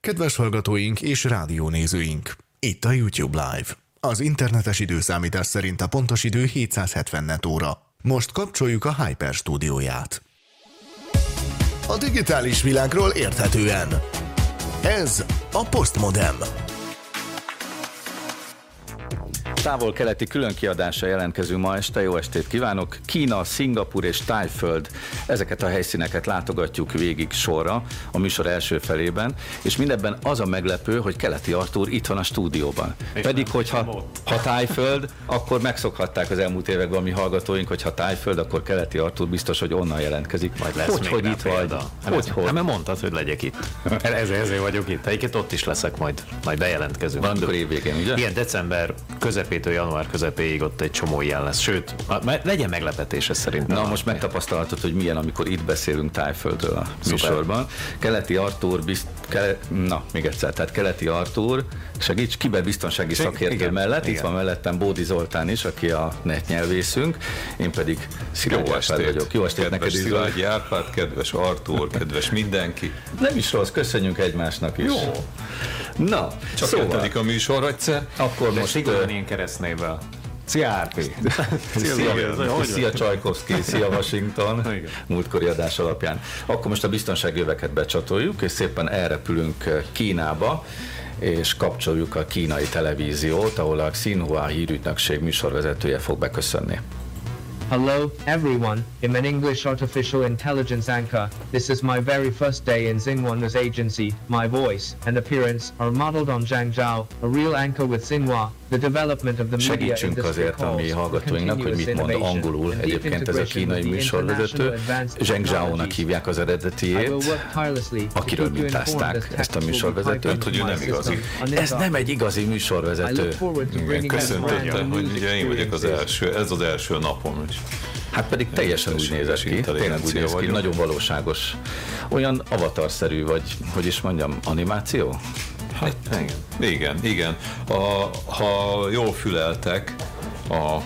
Kedves hallgatóink és rádiónézőink! Itt a YouTube Live. Az internetes időszámítás szerint a pontos idő 770 net óra. Most kapcsoljuk a Hyper stúdióját. A digitális világról érthetően. Ez a Postmodem. Távol-keleti különkiadása jelentkezünk ma este. Jó estét kívánok! Kína, Szingapur és Tájföld, ezeket a helyszíneket látogatjuk végig sorra a műsor első felében, és mindebben az a meglepő, hogy Keleti Artúr itt van a stúdióban. És Pedig, hogyha ha Tájföld, akkor megszokhatták az elmúlt években a mi hallgatóink, hogy ha Tájföld, akkor Keleti Artúr biztos, hogy onnan jelentkezik. Majd lesz hogy, hogy itt vagy? Hát, hogy, hogy? Hát, mert mondtad, hogy legyek itt. ezért, ezért vagyok itt. Egyébként ott is leszek majd, majd bejelentkezünk. Valamikor évvégén, ugye? Igen, december közepén közepétől január közepéig ott egy csomó ilyen lesz. Sőt, legyen meglepetése szerintem. Na, most megtapasztalhatod, hogy milyen, amikor itt beszélünk Tájföldről a műsorban. Keleti Artúr, bizt, kele, na, még egyszer, tehát Keleti Artúr, segíts, kiberbiztonsági szakértő igen, mellett, igen. itt van mellettem Bódi Zoltán is, aki a netnyelvészünk, én pedig Szilágyi Árpád vagyok. Jó estét kedves neked Szilágyi Árpád, kedves Artúr, kedves mindenki. Nem is rossz, köszönjünk egymásnak is. Jó. Na, Csak szóval. a műsor egyszer. Akkor most... Szigorúan én keresztnével. Szia Árpi! Szia, szia, szia Csajkovszki, szia Washington, múltkori adás alapján. Akkor most a biztonságjöveket becsatoljuk, és szépen elrepülünk Kínába, és kapcsoljuk a kínai televíziót, ahol a Xinhua hírügynökség műsorvezetője fog beköszönni. Hello, everyone. I'm an English artificial intelligence anchor. This is my very first day in Xinhua News Agency. My voice and appearance are modeled on Zhang Zhao, a real anchor with Xinhua. Segítsünk azért a mi hallgatóinknak, hogy mit mond angolul egyébként ez a kínai műsorvezető. Zheng Zhao-nak hívják az eredetiét, akiről mintázták ezt a műsorvezetőt. hogy ő nem igazi. Ez nem egy igazi műsorvezető. Köszöntöttem, hogy én vagyok az első, ez az első napom is. Hát pedig teljesen úgy nézett ki, tényleg úgy néz ki, nagyon valóságos. Olyan avatarszerű, vagy hogy is mondjam, animáció? Hát igen, igen. igen. A, ha jól füleltek a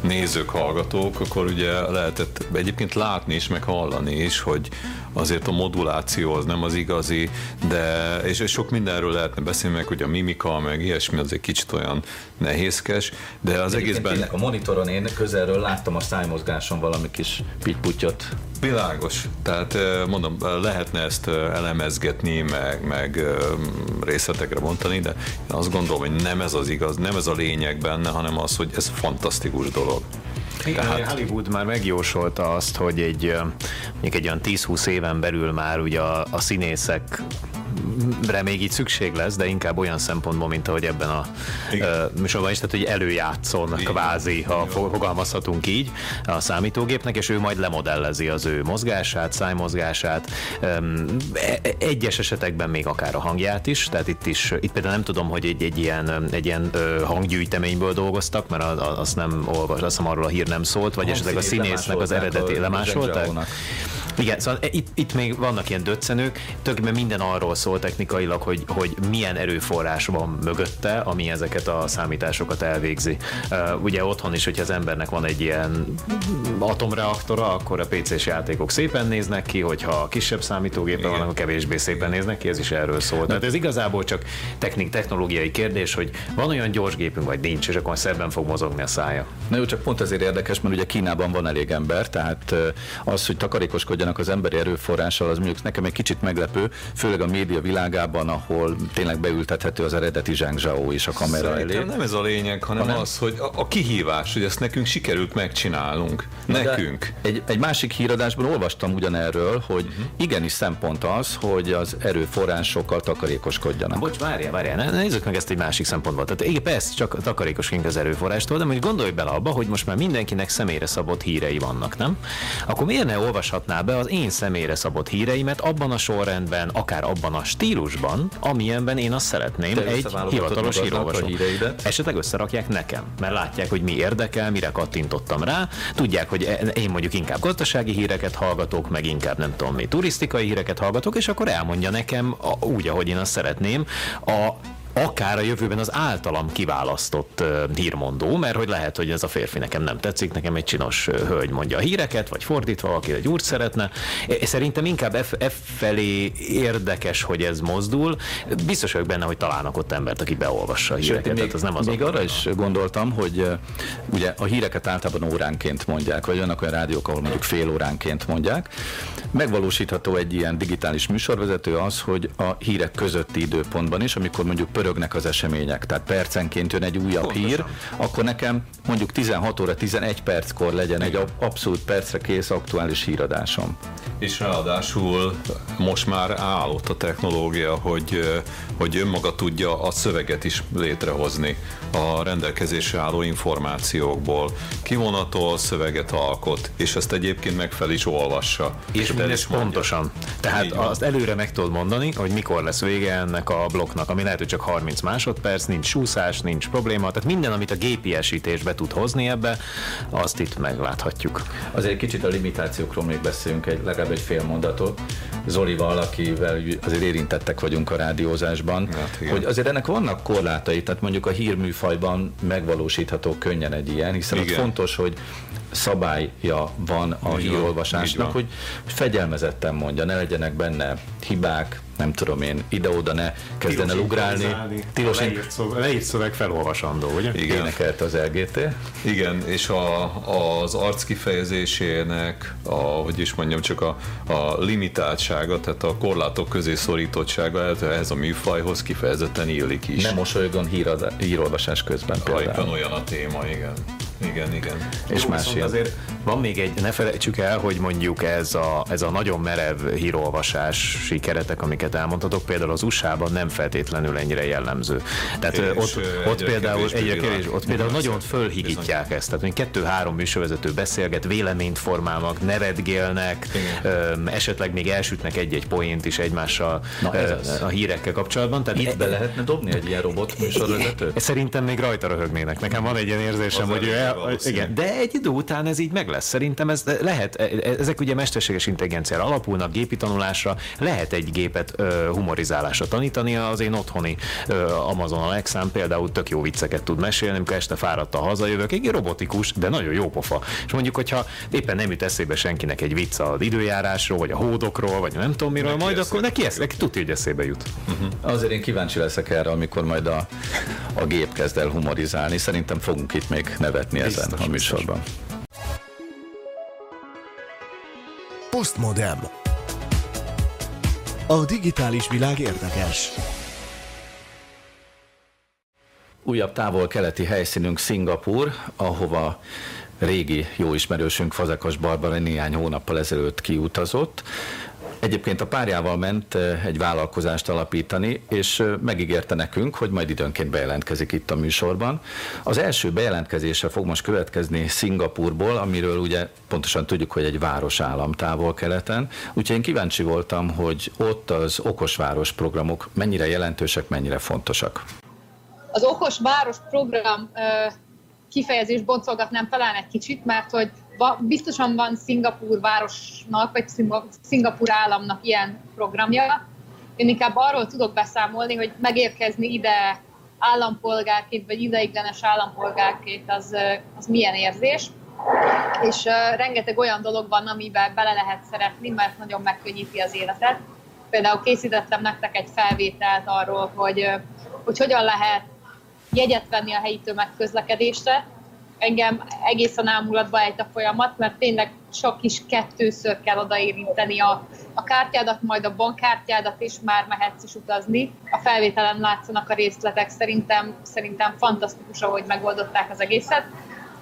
nézők, hallgatók, akkor ugye lehetett egyébként látni is, meg hallani is, hogy azért a moduláció az nem az igazi, de és, és sok mindenről lehetne beszélni, meg hogy a mimika, meg ilyesmi az egy kicsit olyan nehézkes, de az Egyébként egészben... A monitoron én közelről láttam a szájmozgáson valami kis pitputyot. Világos. Tehát mondom, lehetne ezt elemezgetni, meg, meg részletekre bontani, de én azt gondolom, hogy nem ez az igaz, nem ez a lényeg benne, hanem az, hogy ez fantasztikus dolog. Igen, Tehát... Hollywood már megjósolta azt, hogy egy, mondjuk egy olyan 10-20 éven belül már ugye a, a színészek re még így szükség lesz, de inkább olyan szempontból, mint ahogy ebben a uh, műsorban is, tehát hogy előjátszon Igen. kvázi, ha Igen. fogalmazhatunk így a számítógépnek, és ő majd lemodellezi az ő mozgását, szájmozgását, um, egyes esetekben még akár a hangját is, tehát itt is, itt például nem tudom, hogy egy, egy ilyen, egy ilyen uh, hanggyűjteményből dolgoztak, mert azt nem olvas, azt arról a hír nem szólt, vagy esetleg a színésznek az eredeti lemásolták. Igen, szóval itt, itt még vannak ilyen döccenők, tulajdonképpen minden arról szól technikailag, hogy, hogy milyen erőforrás van mögötte, ami ezeket a számításokat elvégzi. Uh, ugye otthon is, hogyha az embernek van egy ilyen atomreaktora, akkor a PC-s játékok szépen néznek ki, hogyha kisebb számítógépen vannak, akkor kevésbé szépen néznek ki, ez is erről szól. Tehát ez igazából csak technik, technológiai kérdés, hogy van olyan gyors gépünk, vagy nincs, és akkor szebben fog mozogni a szája. Na jó, csak pont azért érdekes, mert ugye Kínában van elég ember, tehát az, hogy takarékoskodjanak foglalkozzanak az emberi erőforrással, az mondjuk nekem egy kicsit meglepő, főleg a média világában, ahol tényleg beültethető az eredeti Zhang Zhao is a kamera Szerintem elé. nem ez a lényeg, hanem hanem az, hogy a, a kihívás, hogy ezt nekünk sikerült megcsinálnunk. Nekünk. egy, egy másik híradásban olvastam ugyanerről, hogy uh-huh. igenis szempont az, hogy az erőforrásokkal takarékoskodjanak. Bocs, várjál, várjál, nézzük meg ezt egy másik szempontból. Tehát igen, persze, csak takarékoskodjunk az erőforrástól, de hogy gondolj bele abba, hogy most már mindenkinek személyre szabott hírei vannak, nem? Akkor miért ne olvashatná be az én személyre szabott híreimet abban a sorrendben, akár abban a stílusban, amilyenben én azt szeretném Te egy hivatalos hírolvasó. Esetleg összerakják nekem, mert látják, hogy mi érdekel, mire kattintottam rá, tudják, hogy én mondjuk inkább gazdasági híreket hallgatok, meg inkább nem tudom mi, turisztikai híreket hallgatok, és akkor elmondja nekem a, úgy, ahogy én azt szeretném, a akár a jövőben az általam kiválasztott hírmondó, mert hogy lehet, hogy ez a férfi nekem nem tetszik, nekem egy csinos hölgy mondja a híreket, vagy fordítva, aki egy úrt szeretne. Szerintem inkább F, F felé érdekes, hogy ez mozdul. Biztos vagyok benne, hogy találnak ott embert, aki beolvassa a híreket. Sőt, még, az nem az még arra is gondoltam, hogy ugye a híreket általában óránként mondják, vagy vannak olyan rádiók, ahol mondjuk fél óránként mondják. Megvalósítható egy ilyen digitális műsorvezető az, hogy a hírek közötti időpontban is, amikor mondjuk pörögnek az események, tehát percenként jön egy újabb Pontosan. hír, akkor nekem mondjuk 16 óra 11 perckor legyen egy abszolút percre kész aktuális híradásom. És ráadásul most már állott a technológia, hogy, hogy önmaga tudja a szöveget is létrehozni a rendelkezésre álló információkból. Kivonatol, szöveget alkot, és ezt egyébként meg fel is olvassa. És mindez pontosan. Tehát azt előre meg tudod mondani, hogy mikor lesz vége ennek a blokknak, ami lehet, hogy csak 30 másodperc, nincs súszás, nincs probléma, tehát minden, amit a gépiesítés be tud hozni ebbe, azt itt megláthatjuk. Azért kicsit a limitációkról még beszélünk egy, legalább egy fél mondatot. Zolival, akivel azért érintettek vagyunk a rádiózásban, hát, hogy azért ennek vannak korlátai, tehát mondjuk a hírműfajban megvalósítható könnyen egy ilyen, hiszen igen. ott fontos, hogy szabálya van a hírolvasásnak, hogy fegyelmezetten mondja, ne legyenek benne hibák, nem tudom én, ide-oda ne kezdjen el ugrálni. Tilos leírt, szöveg, leírt szöveg felolvasandó, ugye? Igen. Énekelt az LGT. Igen, és a, az arc kifejezésének, a, hogy is mondjam, csak a, a limitáltsága, tehát a korlátok közé szorítottsága ehhez a műfajhoz kifejezetten illik is. Nem mosolygon hírad, hírolvasás közben például. Éppen olyan a téma, igen. Igen, igen. És Jó, más ilyen. azért van még egy, ne felejtsük el, hogy mondjuk ez a, ez a nagyon merev hírolvasási keretek, amiket elmondhatok, például az USA-ban nem feltétlenül ennyire jellemző. Tehát és ott, ott például egyre kevés, ott például nagyon fölhigítják ezt. Tehát kettő-három műsorvezető beszélget, véleményt formálnak, nevetgélnek, öm, esetleg még elsütnek egy-egy poént is egymással Na, ez a hírekkel kapcsolatban. Tehát Itt e, be lehetne dobni egy ilyen robot műsorvezetőt? Szerintem még rajta röhögnének. Nekem van egy ilyen érzésem, az hogy ő el, igen, de egy idő után ez így meg lesz. Szerintem ez lehet, e, e, ezek ugye mesterséges intelligenciára alapulnak, gépi tanulásra, lehet egy gépet ö, humorizálásra tanítani. Az én otthoni ö, Amazon Alexán például tök jó vicceket tud mesélni, amikor este fáradta hazajövök, egy robotikus, de nagyon jó pofa. És mondjuk, hogyha éppen nem jut eszébe senkinek egy vicc az időjárásról, vagy a hódokról, vagy nem tudom miről, neki majd akkor neki, ezt, neki tudja, hogy eszébe jut. Uh-huh. Azért én kíváncsi leszek erre, amikor majd a, a gép kezd el humorizálni. Szerintem fogunk itt még nevetni ezen biztos, a műsorban. Postmodem. A digitális világ érdekes. Újabb távol-keleti helyszínünk Szingapur, ahova régi jó ismerősünk Fazekas Barbara néhány hónappal ezelőtt kiutazott. Egyébként a párjával ment egy vállalkozást alapítani, és megígérte nekünk, hogy majd időnként bejelentkezik itt a műsorban. Az első bejelentkezése fog most következni Szingapurból, amiről ugye pontosan tudjuk, hogy egy városállam távol-keleten. Úgyhogy én kíváncsi voltam, hogy ott az okosváros programok mennyire jelentősek, mennyire fontosak. Az okos város program kifejezés boncolgatnám talán egy kicsit, mert hogy biztosan van Szingapúr városnak, vagy Szingapúr államnak ilyen programja. Én inkább arról tudok beszámolni, hogy megérkezni ide állampolgárként, vagy ideiglenes állampolgárként az, az milyen érzés. És uh, rengeteg olyan dolog van, amiben bele lehet szeretni, mert nagyon megkönnyíti az életet. Például készítettem nektek egy felvételt arról, hogy, hogy hogyan lehet jegyet venni a helyi tömegközlekedésre, engem egészen ámulatba ejt a folyamat, mert tényleg sok is kettőször kell odaérinteni a, a kártyádat, majd a bankkártyádat, és már mehetsz is utazni. A felvételen látszanak a részletek, szerintem, szerintem fantasztikus, ahogy megoldották az egészet.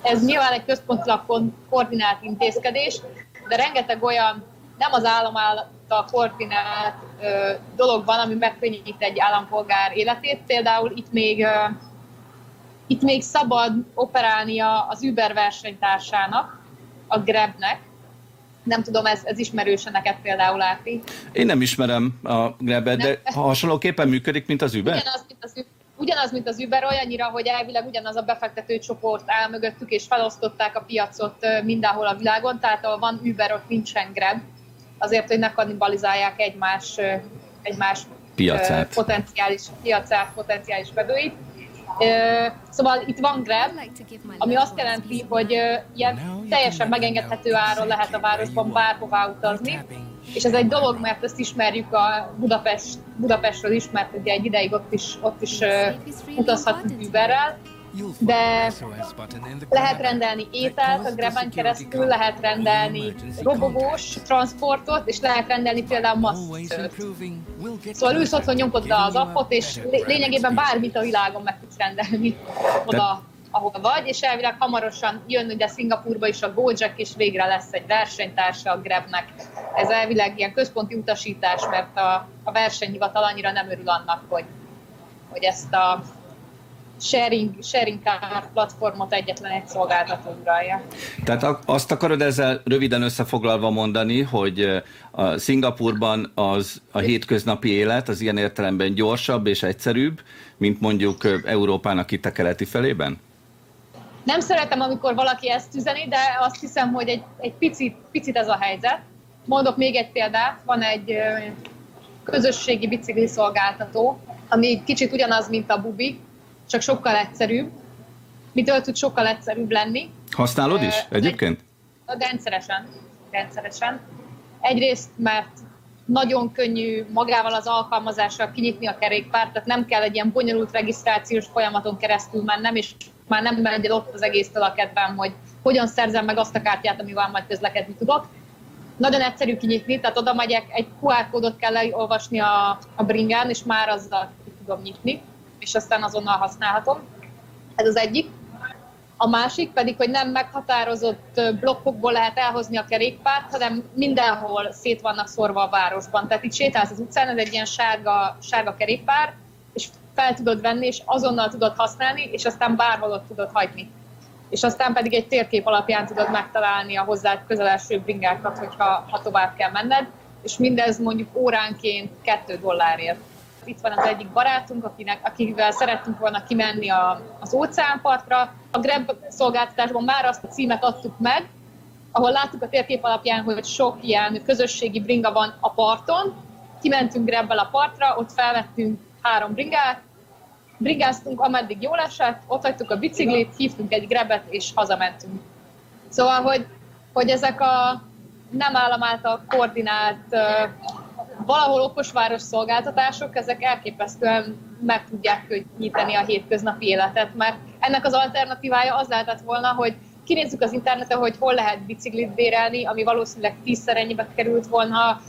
Ez nyilván egy központilag koordinált intézkedés, de rengeteg olyan nem az állam által koordinált ö, dolog van, ami megkönnyít egy állampolgár életét. Például itt még ö, itt még szabad operálnia az Uber versenytársának, a Grabnek. Nem tudom, ez, ez ismerőse neked például, Áti? Én nem ismerem a Grabet, de hasonlóképpen működik, mint az Uber? Ugyanaz, mint az, ugyanaz, mint az Uber, olyannyira, hogy elvileg ugyanaz a befektető csoport áll mögöttük, és felosztották a piacot mindenhol a világon, tehát ahol van Uber, ott nincsen Grab, azért, hogy ne kannibalizálják egymás, egymás piacát. potenciális piacát, potenciális vevőit. Szóval itt van Grab, ami azt jelenti, hogy ilyen teljesen megengedhető áron lehet a városban bárhová utazni, és ez egy dolog, mert ezt ismerjük a Budapest, Budapestről is, mert ugye egy ideig ott is, ott is utazhatunk Uberrel, de lehet rendelni ételt a Greben keresztül, lehet rendelni robogós transportot, és lehet rendelni például masszört. Szóval ülsz otthon, nyomkod le az appot, és lényegében bármit a világon meg tudsz rendelni oda, ahol vagy, és elvileg hamarosan jön ugye Szingapurba is a Gojek, és végre lesz egy versenytársa a Grabnek. Ez elvileg ilyen központi utasítás, mert a, a versenyhivatal annyira nem örül annak, hogy, hogy ezt a sharing, sharing car platformot egyetlen egy szolgáltató uralja. Tehát azt akarod ezzel röviden összefoglalva mondani, hogy a Szingapurban az a hétköznapi élet az ilyen értelemben gyorsabb és egyszerűbb, mint mondjuk Európának itt a keleti felében? Nem szeretem, amikor valaki ezt üzeni, de azt hiszem, hogy egy, egy picit, picit ez a helyzet. Mondok még egy példát, van egy közösségi bicikli szolgáltató, ami kicsit ugyanaz, mint a Bubi, csak sokkal egyszerűbb. Mitől tud sokkal egyszerűbb lenni? Használod is egyébként? Rendszeresen. Rendszeresen. Egyrészt, mert nagyon könnyű magával az alkalmazással kinyitni a kerékpárt, tehát nem kell egy ilyen bonyolult regisztrációs folyamaton keresztül mennem, és már nem megy ott az egésztől a kedvem, hogy hogyan szerzem meg azt a kártyát, amivel majd közlekedni tudok. Nagyon egyszerű kinyitni, tehát oda megyek, egy QR kódot kell leolvasni a, a bringán, és már azzal tudom nyitni és aztán azonnal használhatom. Ez az egyik. A másik pedig, hogy nem meghatározott blokkokból lehet elhozni a kerékpárt, hanem mindenhol szét vannak szorva a városban. Tehát itt sétálsz az utcán, ez egy ilyen sárga, sárga kerékpár, és fel tudod venni, és azonnal tudod használni, és aztán bárhol ott tudod hagyni. És aztán pedig egy térkép alapján tudod megtalálni a hozzá közeleső bringákat, hogyha ha tovább kell menned, és mindez mondjuk óránként 2 dollárért itt van az egyik barátunk, akinek, akivel szerettünk volna kimenni a, az óceánpartra. A Grab szolgáltatásban már azt a címet adtuk meg, ahol láttuk a térkép alapján, hogy sok ilyen közösségi bringa van a parton. Kimentünk Grabbel a partra, ott felvettünk három bringát, bringáztunk, ameddig jól esett, ott hagytuk a biciklit, hívtunk egy Grabet, és hazamentünk. Szóval, hogy, hogy ezek a nem állam által koordinált valahol okosváros szolgáltatások, ezek elképesztően meg tudják könnyíteni a hétköznapi életet, mert ennek az alternatívája az lehetett volna, hogy kinézzük az interneten, hogy hol lehet biciklit bérelni, ami valószínűleg tízszer ennyibe került volna,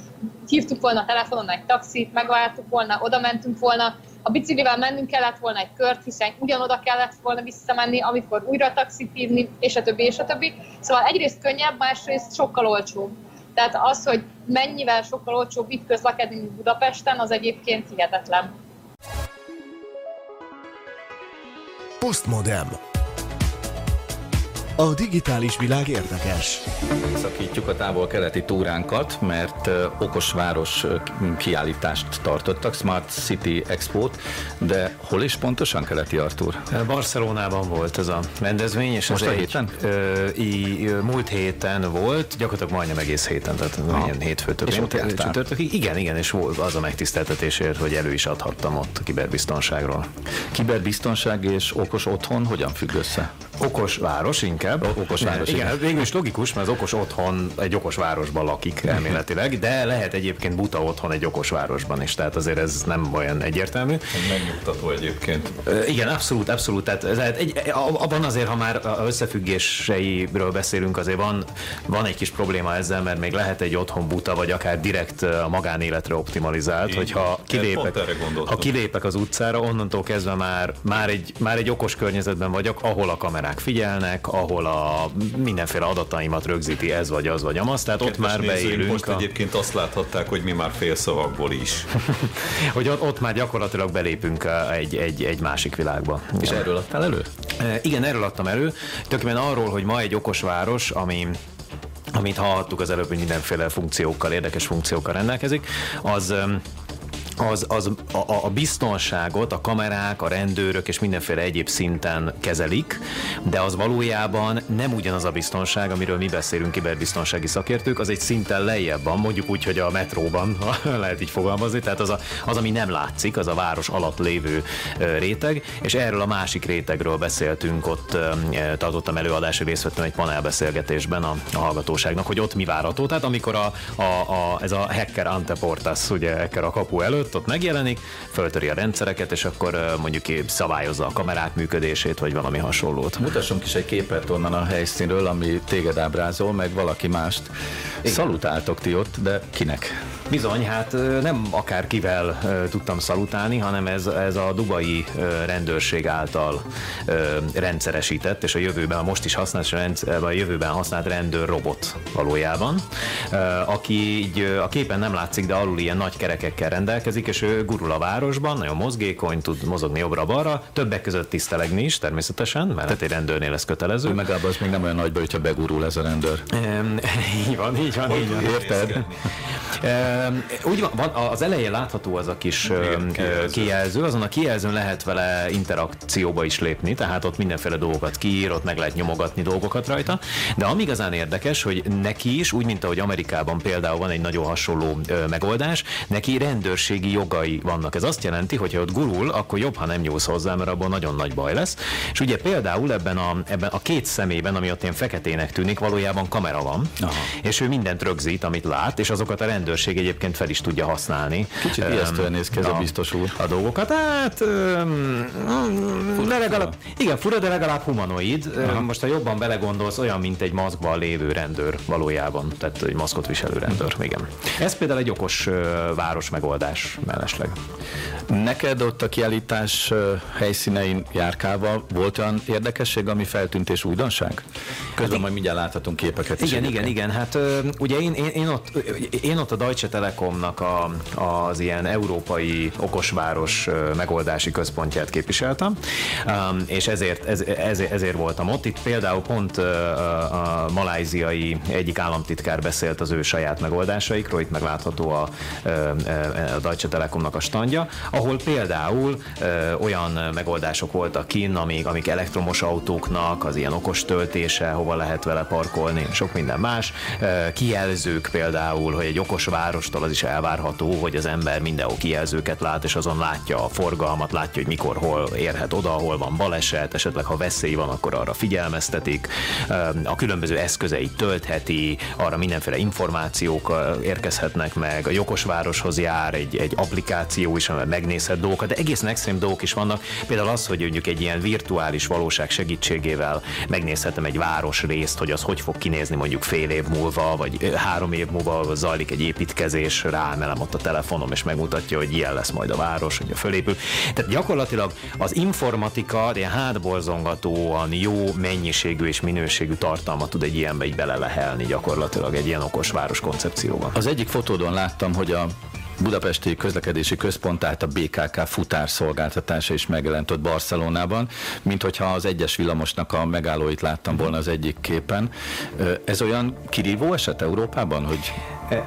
hívtuk volna a telefonon egy taxit, megváltuk volna, oda mentünk volna, a biciklivel mennünk kellett volna egy kört, hiszen ugyanoda kellett volna visszamenni, amikor újra taxit hívni, és a többi, és a többi. Szóval egyrészt könnyebb, másrészt sokkal olcsóbb. Tehát az, hogy mennyivel sokkal olcsóbb itt közlekedni Budapesten, az egyébként hihetetlen. Postmodem. A digitális világ érdekes. Szakítjuk a távol-keleti túránkat, mert okos város kiállítást tartottak, Smart City Expo-t, de hol is pontosan keleti Artur? Barcelonában volt ez a rendezvény, és Most a egy, héten? Ö, í, múlt héten volt, gyakorlatilag majdnem egész héten, tehát ah. ilyen hétfőtől És ott jártál? csütörtökig. Igen, igen, és volt az a megtiszteltetésért, hogy elő is adhattam ott a kiberbiztonságról. Kiberbiztonság és okos otthon hogyan függ össze? Okos város inkább. okos város, Igen, igen. végül is logikus, mert az okos otthon egy okos városban lakik elméletileg, de lehet egyébként buta otthon egy okos városban is, tehát azért ez nem olyan egyértelmű. Megnyugtató egyébként. Igen, abszolút, abszolút. Tehát, tehát egy, abban azért, ha már a összefüggéseiről beszélünk, azért van, van egy kis probléma ezzel, mert még lehet egy otthon buta, vagy akár direkt a magánéletre optimalizált, Így hogyha kilépek, ha kilépek az utcára, onnantól kezdve már, már, egy, már egy okos környezetben vagyok, ahol a kamerák figyelnek, ahol a mindenféle adataimat rögzíti ez vagy az vagy amaz, tehát ott Kedves már beélünk. Most a- egyébként azt láthatták, hogy mi már félszavakból is. hogy ott, ott már gyakorlatilag belépünk a- egy, egy, egy másik világba. És erről adtál elő? E, Igen, erről adtam elő. Tökéletesen arról, hogy ma egy okos város, ami amit hallhattuk az előbb, hogy mindenféle funkciókkal, érdekes funkciókkal rendelkezik, az az, az a, a biztonságot a kamerák, a rendőrök és mindenféle egyéb szinten kezelik, de az valójában nem ugyanaz a biztonság, amiről mi beszélünk kiberbiztonsági szakértők, az egy szinten lejjebb van, mondjuk úgy, hogy a metróban lehet így fogalmazni, tehát az, a, az, ami nem látszik, az a város alatt lévő réteg, és erről a másik rétegről beszéltünk, ott tartottam előadási részt vettem egy panelbeszélgetésben a, a hallgatóságnak, hogy ott mi várható. Tehát amikor a, a, a, ez a hacker anteportas, ugye hacker a kapu előtt, ott megjelenik, föltöri a rendszereket, és akkor mondjuk szabályozza a kamerák működését, vagy valami hasonlót. Mutassunk is egy képet onnan a helyszínről, ami téged ábrázol, meg valaki mást. Igen. Szalutáltok ti ott, de kinek? Bizony, hát nem akárkivel tudtam szalutálni, hanem ez, ez a dubai rendőrség által rendszeresített, és a jövőben, most is használt, a jövőben használt rendőr robot valójában, aki így a képen nem látszik, de alul ilyen nagy kerekekkel rendelkezik, és ő gurul a városban, nagyon mozgékony, tud mozogni jobbra-balra, többek között tisztelegni is természetesen, mert hát egy rendőrnél ez kötelező. Megább az még nem olyan nagy baj, hogyha begurul ez a rendőr. így van, így van, így van. Érted? Úgy van, van, az elején látható az a kis Igen, kijelző. kijelző, azon a kijelzőn lehet vele interakcióba is lépni, tehát ott mindenféle dolgokat kiír, ott meg lehet nyomogatni dolgokat rajta, de ami igazán érdekes, hogy neki is, úgy, mint ahogy Amerikában például van egy nagyon hasonló megoldás, neki rendőrségi jogai vannak. Ez azt jelenti, hogy ha ott gurul, akkor jobb, ha nem nyúlsz hozzá, mert abban nagyon nagy baj lesz. És ugye például ebben a, ebben a két szemében, ami ott ilyen feketének tűnik, valójában kamera van, Aha. és ő mindent rögzít, amit lát, és azokat a rendőrség egyébként fel is tudja használni. Kicsit um, ijesztően néz ki ez a, a biztos úr. A dolgokat, hát um, de legalább, igen, fura, de legalább humanoid. Aha. Most ha jobban belegondolsz, olyan, mint egy maszkban lévő rendőr valójában, tehát egy maszkot viselő rendőr, igen. Ez például egy okos uh, város megoldás mellesleg. Neked ott a kiállítás helyszínein járkával volt olyan érdekesség, ami feltűnt és újdonság? Közben hát, majd mindjárt láthatunk képeket Igen, is igen, igen. Hát ugye én, én, én, ott, én ott a Deutsche Telekomnak a, az ilyen európai okosváros megoldási központját képviseltem, és ezért, ez, ezért, ezért voltam ott. Itt például pont a maláziai egyik államtitkár beszélt az ő saját megoldásaikról, itt meglátható a, a Deutsche Telekomnak a standja, ahol például olyan megoldások voltak kinn, amik, amik elektromos autóknak, az ilyen okos töltése, hova lehet vele parkolni, sok minden más. Kijelzők például, hogy egy okos várostól az is elvárható, hogy az ember mindenhol kijelzőket lát, és azon látja a forgalmat, látja, hogy mikor, hol érhet oda, hol van baleset, esetleg ha veszély van, akkor arra figyelmeztetik. A különböző eszközeit töltheti, arra mindenféle információk érkezhetnek meg, a Jokosvároshoz jár egy, egy applikáció is, amivel megnézhet dolgokat, de egészen extrém dolgok is vannak. Például az, hogy mondjuk egy ilyen virtuális valóság segítségével megnézhetem egy város részt, hogy az hogy fog kinézni mondjuk fél év múlva, vagy három év múlva zajlik egy építkezés, ráemelem ott a telefonom, és megmutatja, hogy ilyen lesz majd a város, hogy a fölépül. Tehát gyakorlatilag az informatika ilyen hátborzongatóan jó mennyiségű és minőségű tartalmat tud egy ilyenbe így belelehelni gyakorlatilag egy ilyen okos város koncepcióban. Az egyik fotódon láttam, hogy a Budapesti Közlekedési Központ, tehát a BKK futárszolgáltatása is megjelent ott Barcelonában, mint hogyha az egyes villamosnak a megállóit láttam volna az egyik képen. Ez olyan kirívó eset Európában, hogy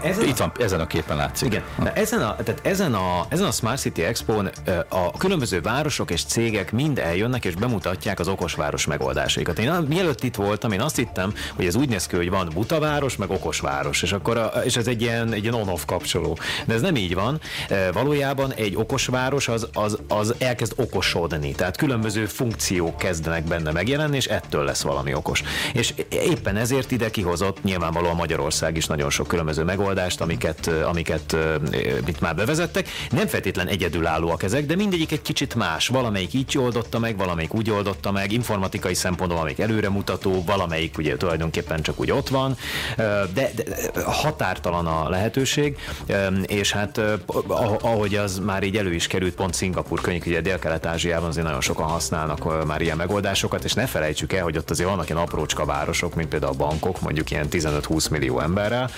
ezen Itt van, ezen a képen látszik. Igen. Na, ezen, a, tehát ezen, a, ezen a Smart City Expo-n a különböző városok és cégek mind eljönnek és bemutatják az okosváros megoldásaikat. Én mielőtt itt voltam, én azt hittem, hogy ez úgy néz ki, hogy van butaváros, meg okosváros, és, akkor a, és ez egy ilyen, egy ilyen on-off kapcsoló. De ez nem így van. Valójában egy okosváros az, az, az elkezd okosodni, tehát különböző funkciók kezdenek benne megjelenni, és ettől lesz valami okos. És éppen ezért ide kihozott nyilvánvalóan Magyarország is nagyon sok különböző megoldást, amiket, amiket itt már bevezettek. Nem feltétlen egyedülállóak ezek, de mindegyik egy kicsit más. Valamelyik így oldotta meg, valamelyik úgy oldotta meg, informatikai szempontból valamelyik előremutató, valamelyik ugye tulajdonképpen csak úgy ott van, de, de határtalan a lehetőség, és hát ahogy az már így elő is került, pont Szingapur könyv, ugye Dél-Kelet-Ázsiában azért nagyon sokan használnak már ilyen megoldásokat, és ne felejtsük el, hogy ott azért vannak ilyen aprócska városok, mint például a bankok, mondjuk ilyen 15-20 millió emberrel,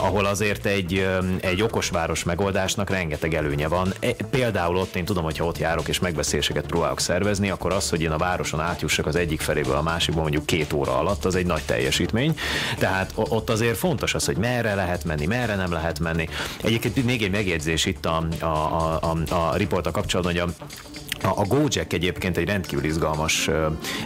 ahol azért egy, egy okosváros megoldásnak rengeteg előnye van. E, például ott én tudom, hogy ha ott járok és megbeszéléseket próbálok szervezni, akkor az, hogy én a városon átjussak az egyik feléből a másikba mondjuk két óra alatt, az egy nagy teljesítmény. Tehát ott azért fontos az, hogy merre lehet menni, merre nem lehet menni. Egyébként még egy megjegyzés itt a, a, a, a, a riporta kapcsolatban, hogy a a, a Gojek egyébként egy rendkívül izgalmas uh,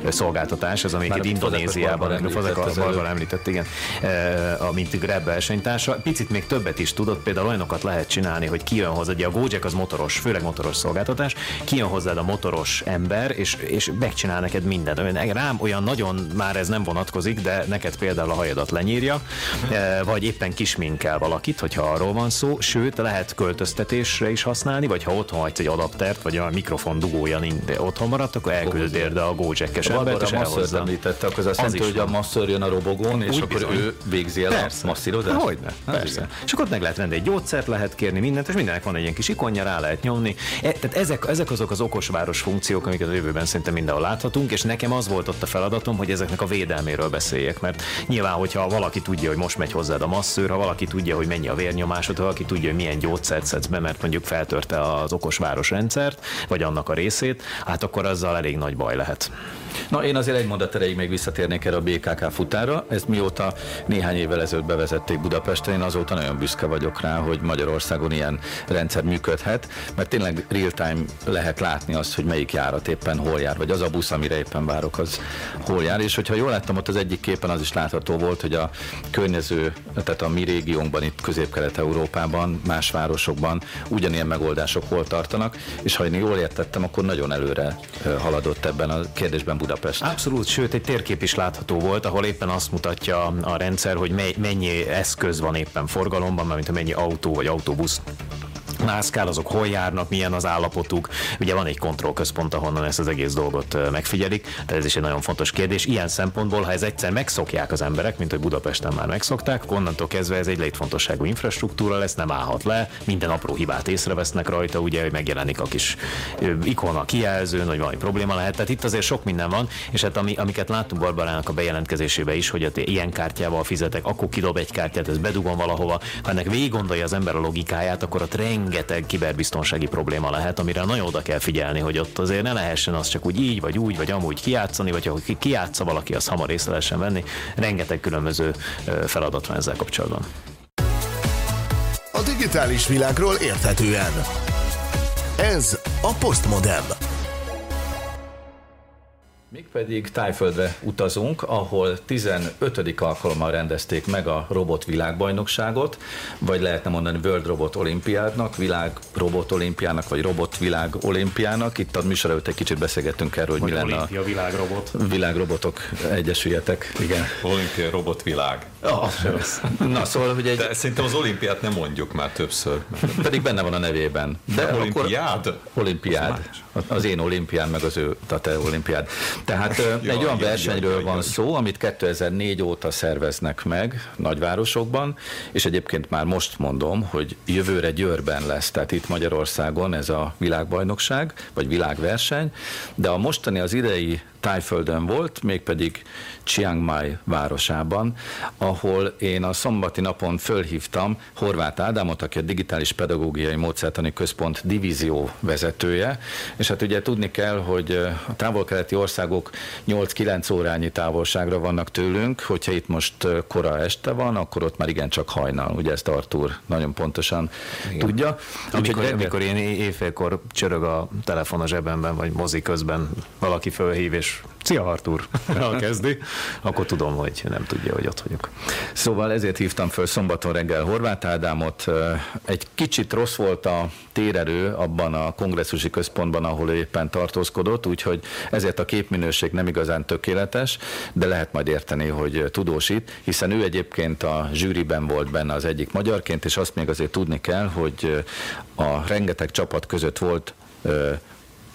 szolgáltatás, az, itt Indonéziában, a Barbara említett, igen, uh, mint Grab versenytársa. Picit még többet is tudott, például olyanokat lehet csinálni, hogy kijön hozzá, ugye a Gojek az motoros, főleg motoros szolgáltatás, kijön hozzád a motoros ember, és, és megcsinál neked mindent. Rám olyan nagyon már ez nem vonatkozik, de neked például a hajadat lenyírja, uh, vagy éppen kisminkel valakit, hogyha arról van szó, sőt, lehet költöztetésre is használni, vagy ha otthon hagysz egy adaptert, vagy a mikrofon dugója otthon maradt, akkor elküld érde a gócsekes embert, és elhozza. említette, akkor az azt hogy a masször jön a robogón, és Úgy akkor bizony. ő végzi el persze. a masszírozást? Hogyne, persze. És akkor meg lehet venni egy gyógyszert, lehet kérni mindent, és mindenek van egy ilyen kis ikonja, rá lehet nyomni. E, tehát ezek, ezek azok az okosváros funkciók, amiket a jövőben szerintem mindenhol láthatunk, és nekem az volt ott a feladatom, hogy ezeknek a védelméről beszéljek, mert nyilván, hogyha valaki tudja, hogy most megy hozzád a masszőr, ha valaki tudja, hogy mennyi a vérnyomásod, ha valaki tudja, hogy milyen gyógyszert szedsz be, mert mondjuk feltörte az okosváros rendszert, vagy annak a részét, hát akkor azzal elég nagy baj lehet. Na, én azért egy mondat erejéig még visszatérnék erre a BKK futára. Ezt mióta néhány évvel ezelőtt bevezették Budapesten, én azóta nagyon büszke vagyok rá, hogy Magyarországon ilyen rendszer működhet, mert tényleg real-time lehet látni azt, hogy melyik járat éppen hol jár, vagy az a busz, amire éppen várok, az hol jár. És hogyha jól láttam, ott az egyik képen az is látható volt, hogy a környező, tehát a mi régiónkban, itt Közép-Kelet-Európában, más városokban ugyanilyen megoldások hol tartanak, és ha én jól értettem, akkor nagyon előre haladott ebben a kérdésben Budapest. Abszolút, sőt egy térkép is látható volt, ahol éppen azt mutatja a rendszer, hogy mennyi eszköz van éppen forgalomban, mint mennyi autó vagy autóbusz mászkál, azok hol járnak, milyen az állapotuk. Ugye van egy kontrollközpont, ahonnan ezt az egész dolgot megfigyelik, tehát ez is egy nagyon fontos kérdés. Ilyen szempontból, ha ez egyszer megszokják az emberek, mint hogy Budapesten már megszokták, akkor onnantól kezdve ez egy létfontosságú infrastruktúra lesz, nem állhat le, minden apró hibát észrevesznek rajta, ugye, hogy megjelenik a kis ikon a kijelzőn, hogy valami probléma lehet. Tehát itt azért sok minden van, és hát ami, amiket láttunk Barbarának a bejelentkezésébe is, hogy hát ilyen kártyával fizetek, akkor kidob egy kártyát, ez bedugom valahova. Ha ennek végig gondolja az ember a logikáját, akkor ott rengeteg kiberbiztonsági probléma lehet, amire nagyon oda kell figyelni, hogy ott azért ne lehessen az csak úgy így, vagy úgy, vagy amúgy kiátszani, vagy ha kiátsza valaki, az hamar észre lehessen venni. Rengeteg különböző feladat van ezzel kapcsolatban. A digitális világról érthetően. Ez a Postmodem. Mégpedig Tájföldre utazunk, ahol 15. alkalommal rendezték meg a robot világbajnokságot, vagy lehetne mondani World Robot Olimpiádnak, világ robot olimpiának, vagy robot világ olimpiának. Itt a műsor előtt egy kicsit beszélgettünk erről, hogy vagy mi lenne a világrobot. világrobotok egyesüljetek. Igen. Olimpia robot világ. Oh, Na, szóval, hogy egy... De szerintem az olimpiát nem mondjuk már többször. Pedig benne van a nevében. De, De olimpiád? Akkor... Olimpiád. Az, az én olimpián, meg az ő, a te olimpiád. Tehát ja, egy olyan versenyről van szó, amit 2004 óta szerveznek meg nagyvárosokban, és egyébként már most mondom, hogy jövőre Győrben lesz, tehát itt Magyarországon ez a világbajnokság, vagy világverseny, de a mostani az idei Tájföldön volt, mégpedig Chiang Mai városában, ahol én a szombati napon fölhívtam Horváth Ádámot, aki a Digitális Pedagógiai Módszertani Központ divízió vezetője, és hát ugye tudni kell, hogy a távol-keleti országok 8-9 órányi távolságra vannak tőlünk, hogyha itt most kora este van, akkor ott már igen csak hajnal, ugye ezt Artur nagyon pontosan igen. tudja. Amikor, reggel... amikor én éjfélkor csörög a telefon a zsebemben, vagy mozi közben valaki fölhív, és Szia Artur, ha kezdi, akkor tudom, hogy nem tudja, hogy ott vagyok. Szóval ezért hívtam föl szombaton reggel Horváth Ádámot. Egy kicsit rossz volt a térerő abban a kongresszusi központban, ahol éppen tartózkodott, úgyhogy ezért a képminőség nem igazán tökéletes, de lehet majd érteni, hogy tudósít, hiszen ő egyébként a zsűriben volt benne az egyik magyarként, és azt még azért tudni kell, hogy a rengeteg csapat között volt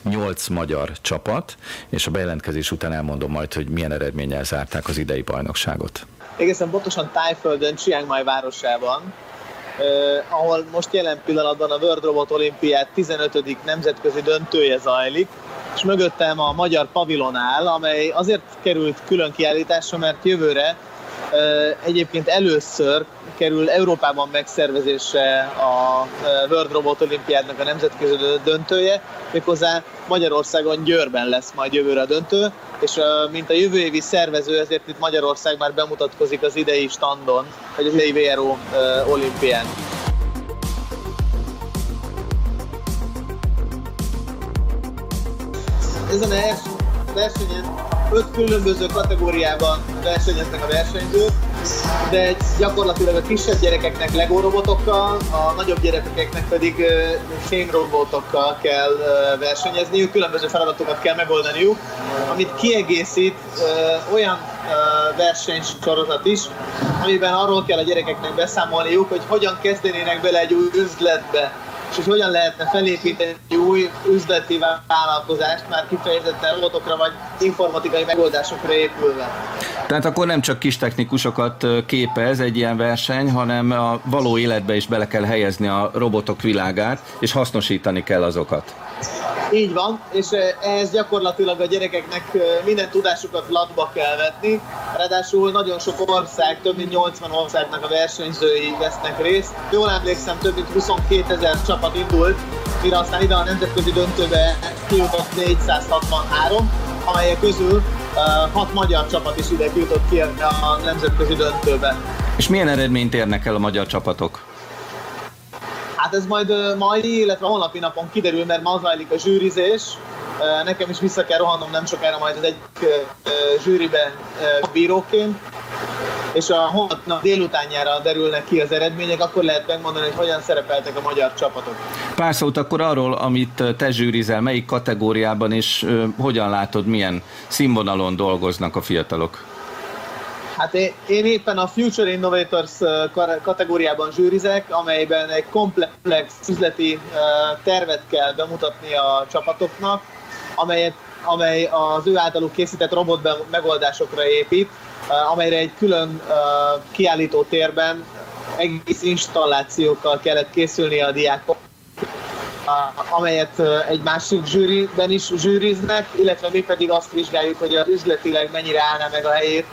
nyolc magyar csapat, és a bejelentkezés után elmondom majd, hogy milyen eredménnyel zárták az idei bajnokságot. Egészen pontosan Tájföldön, Chiang Mai városában, eh, ahol most jelen pillanatban a World Robot Olimpiát 15. nemzetközi döntője zajlik, és mögöttem a magyar pavilon áll, amely azért került külön kiállításra, mert jövőre Egyébként először kerül Európában megszervezésre a World Robot Olimpiádnak a nemzetközi döntője, méghozzá Magyarországon Győrben lesz majd jövőre a döntő, és mint a jövő évi szervező, ezért itt Magyarország már bemutatkozik az idei standon, vagy az idei VRO olimpián. Ezen a versenyen öt különböző kategóriában versenyeznek a versenyzők, de gyakorlatilag a kisebb gyerekeknek Lego robotokkal, a nagyobb gyerekeknek pedig fém robotokkal kell versenyezniük, különböző feladatokat kell megoldaniuk, amit kiegészít olyan versenysorozat is, amiben arról kell a gyerekeknek beszámolniuk, hogy hogyan kezdenének bele egy új üzletbe, és hogy hogyan lehetne felépíteni egy új üzleti vállalkozást, már kifejezetten robotokra vagy informatikai megoldásokra épülve. Tehát akkor nem csak kis technikusokat képez egy ilyen verseny, hanem a való életbe is bele kell helyezni a robotok világát, és hasznosítani kell azokat. Így van, és ehhez gyakorlatilag a gyerekeknek minden tudásukat latba kell vetni, ráadásul nagyon sok ország, több mint 80 országnak a versenyzői vesznek részt. Jól emlékszem, több mint 22 ezer csapat indult, mire aztán ide a nemzetközi döntőbe kijutott 463, amelyek közül hat magyar csapat is ide jutott ki a nemzetközi döntőbe. És milyen eredményt érnek el a magyar csapatok? Hát ez majd mai, illetve holnapi napon kiderül, mert ma zajlik a zsűrizés. Nekem is vissza kell rohannom nem sokára majd az egy zsűriben bíróként, és a holnap délutánjára derülnek ki az eredmények, akkor lehet megmondani, hogy hogyan szerepeltek a magyar csapatok. Pár szót akkor arról, amit te zsűrizel, melyik kategóriában, és hogyan látod, milyen színvonalon dolgoznak a fiatalok? Hát én, én éppen a Future Innovators kategóriában zsűrizek, amelyben egy komplex üzleti tervet kell bemutatni a csapatoknak, amelyet, amely az ő általuk készített robot megoldásokra épít, amelyre egy külön kiállító térben egész installációkkal kellett készülni a diákok amelyet egy másik zsűriben is zsűriznek, illetve mi pedig azt vizsgáljuk, hogy az üzletileg mennyire állná meg a helyét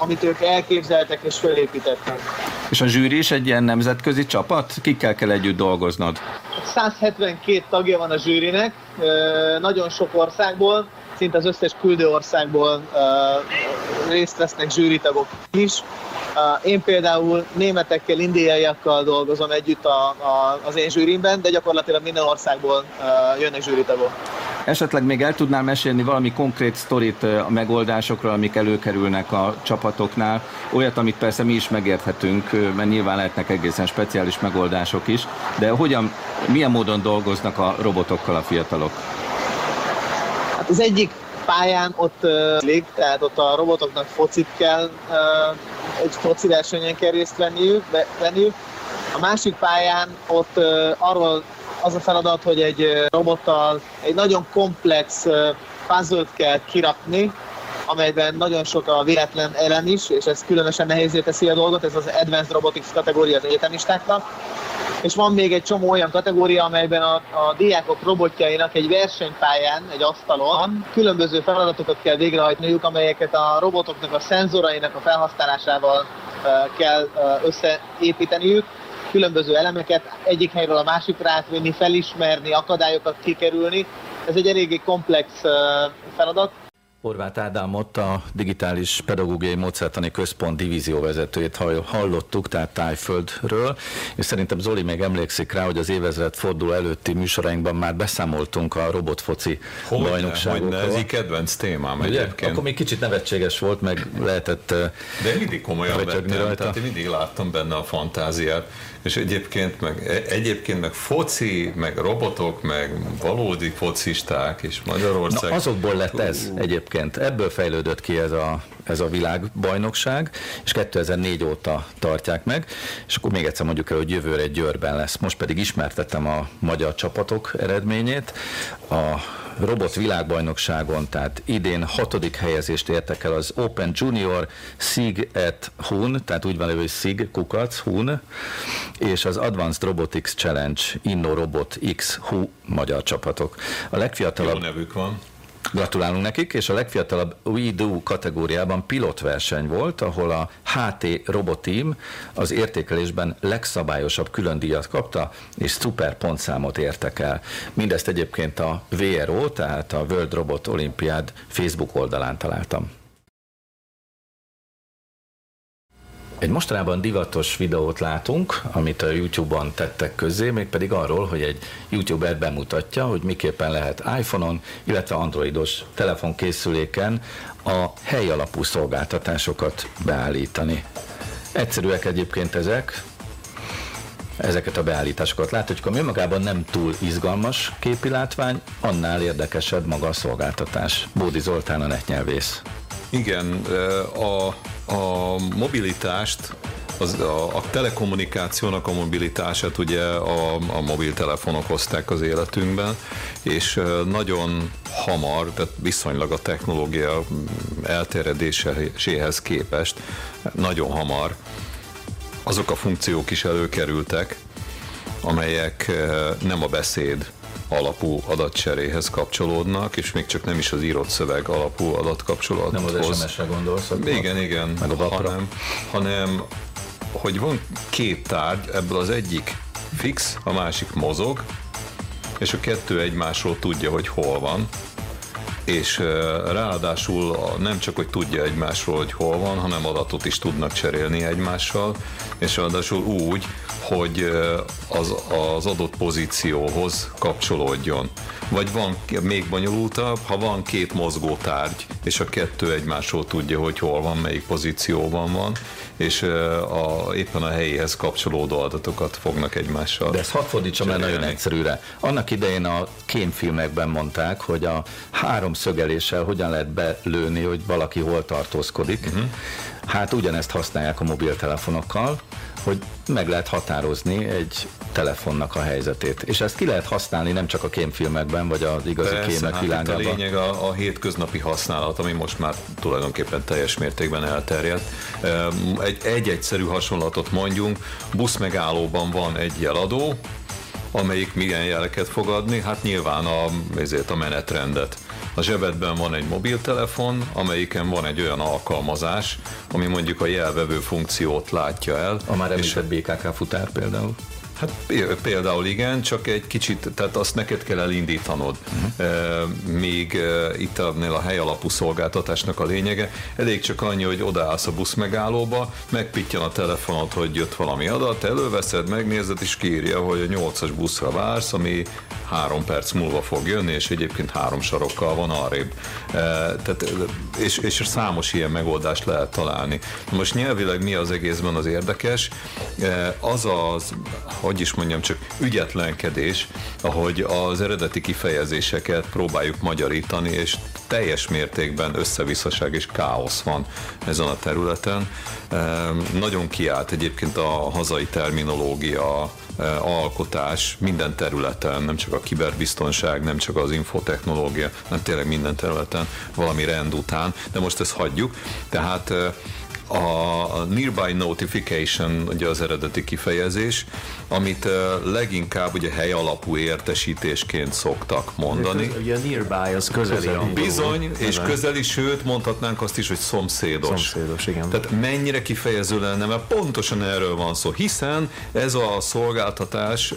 amit ők elképzeltek és felépítettek. És a zsűri is egy ilyen nemzetközi csapat? Kikkel kell együtt dolgoznod? 172 tagja van a zsűrinek, nagyon sok országból, szinte az összes küldő országból részt vesznek zsűritagok is. Én például németekkel, indiaiakkal dolgozom együtt a, a, az én zsűrimben, de gyakorlatilag minden országból jönnek zsűritagok. Esetleg még el tudnál mesélni valami konkrét sztorit a megoldásokról, amik előkerülnek a csapatoknál, olyat, amit persze mi is megérthetünk, mert nyilván lehetnek egészen speciális megoldások is, de hogyan, milyen módon dolgoznak a robotokkal a fiatalok? Hát az egyik pályán ott lég, tehát ott a robotoknak focit kell, egy foci versenyen kell részt venniük. A másik pályán ott uh, arról az a feladat, hogy egy robottal egy nagyon komplex puzzle kell kirakni, amelyben nagyon sok a véletlen elem is, és ez különösen nehézé teszi a dolgot, ez az Advanced Robotics kategória az egyetemistáknak. És van még egy csomó olyan kategória, amelyben a, a diákok robotjainak egy versenypályán, egy asztalon különböző feladatokat kell végrehajtniuk, amelyeket a robotoknak a szenzorainak a felhasználásával kell összeépíteniük különböző elemeket egyik helyről a másikra átvinni, felismerni, akadályokat kikerülni. Ez egy eléggé komplex feladat. Horváth Ádámot, a Digitális Pedagógiai Módszertani Központ divízióvezetőjét hallottuk, tehát Tájföldről, és szerintem Zoli még emlékszik rá, hogy az évezred forduló előtti műsorainkban már beszámoltunk a robotfoci hogyne, bajnokságokról. Hogyne, ez egy kedvenc témám Ugye? egyébként. Akkor még kicsit nevetséges volt, meg lehetett De mindig komolyan vettem, rajta. tehát én mindig láttam benne a fantáziát, és egyébként meg, e- egyébként meg foci, meg robotok, meg valódi focisták, és Magyarország... Na, azokból lett ez egyébként. Ebből fejlődött ki ez a, ez a világbajnokság, és 2004 óta tartják meg, és akkor még egyszer mondjuk el, hogy jövőre Győrben lesz. Most pedig ismertetem a magyar csapatok eredményét. A robot világbajnokságon, tehát idén hatodik helyezést értek el az Open Junior SIG at Hun, tehát úgy van, hogy SIG kukac Hun, és az Advanced Robotics Challenge Inno Robot X Hu magyar csapatok. A legfiatalabb... Jó nevük van. Gratulálunk nekik, és a legfiatalabb We Do kategóriában pilotverseny volt, ahol a HT Robot Team az értékelésben legszabályosabb külön díjat kapta, és szuper pontszámot értek el. Mindezt egyébként a VRO, tehát a World Robot Olympiád Facebook oldalán találtam. Egy mostanában divatos videót látunk, amit a YouTube-on tettek közzé, mégpedig arról, hogy egy YouTuber bemutatja, hogy miképpen lehet iPhone-on, illetve androidos telefonkészüléken a hely alapú szolgáltatásokat beállítani. Egyszerűek egyébként ezek, ezeket a beállításokat láthatjuk, ami önmagában nem túl izgalmas képi látvány, annál érdekesebb maga a szolgáltatás. Bódi Zoltán a netnyelvész. Igen, a, a mobilitást az, a, a telekommunikációnak a mobilitását ugye a, a mobiltelefonok hozták az életünkben, és nagyon hamar, tehát viszonylag a technológia elterjedéséhez képest nagyon hamar azok a funkciók is előkerültek, amelyek nem a beszéd alapú adatcseréhez kapcsolódnak, és még csak nem is az írott szöveg alapú adatkapcsolathoz. Nem az SMS-re gondolsz? Igen, igen, meg a hanem, hanem hogy van két tárgy, ebből az egyik fix, a másik mozog, és a kettő egymásról tudja, hogy hol van, és ráadásul nem csak, hogy tudja egymásról, hogy hol van, hanem adatot is tudnak cserélni egymással, és ráadásul úgy, hogy az, az adott pozícióhoz kapcsolódjon. Vagy van még bonyolultabb, ha van két mozgó tárgy, és a kettő egymásról tudja, hogy hol van, melyik pozícióban van, és a, éppen a helyéhez kapcsolódó adatokat fognak egymással. De ezt hadd fordítsam el nagyon egyszerűre. Annak idején a kémfilmekben mondták, hogy a három szögeléssel hogyan lehet belőni, hogy valaki hol tartózkodik. Uh-huh. Hát ugyanezt használják a mobiltelefonokkal, hogy meg lehet határozni egy telefonnak a helyzetét. És ezt ki lehet használni nem csak a kémfilmekben, vagy az igazi Persze, kémek hát világában. a lényeg a, a hétköznapi használat, ami most már tulajdonképpen teljes mértékben elterjedt. Egy, egy egyszerű hasonlatot mondjunk, buszmegállóban van egy jeladó, amelyik milyen jeleket fog adni? Hát nyilván a, ezért a menetrendet. A zsebedben van egy mobiltelefon, amelyiken van egy olyan alkalmazás, ami mondjuk a jelvevő funkciót látja el. A már említett BKK futár például. Hát például igen, csak egy kicsit, tehát azt neked kell elindítanod. Uh-huh. Még itt ennél a helyalapú szolgáltatásnak a lényege, elég csak annyi, hogy odaállsz a busz megállóba, megpittyan a telefonot, hogy jött valami adat, előveszed, megnézed, és kírja, hogy a nyolcas buszra vársz, ami három perc múlva fog jönni, és egyébként három sarokkal van arrébb. Tehát, és, és számos ilyen megoldást lehet találni. Most nyelvileg mi az egészben az érdekes? Az az, hogy is mondjam, csak ügyetlenkedés, ahogy az eredeti kifejezéseket próbáljuk magyarítani, és teljes mértékben összevisszaság és káosz van ezen a területen. Nagyon kiállt egyébként a hazai terminológia, alkotás minden területen, nem csak a kiberbiztonság, nem csak az infotechnológia, nem tényleg minden területen valami rend után, de most ezt hagyjuk. Tehát a Nearby Notification, ugye az eredeti kifejezés, amit leginkább ugye hely alapú értesítésként szoktak mondani. Ugye a nearby az közeli. közeli. Bizony, és közeli, sőt mondhatnánk azt is, hogy szomszédos. Szomszédos, igen. Tehát mennyire kifejező lenne, mert pontosan erről van szó, hiszen ez a szolgáltatás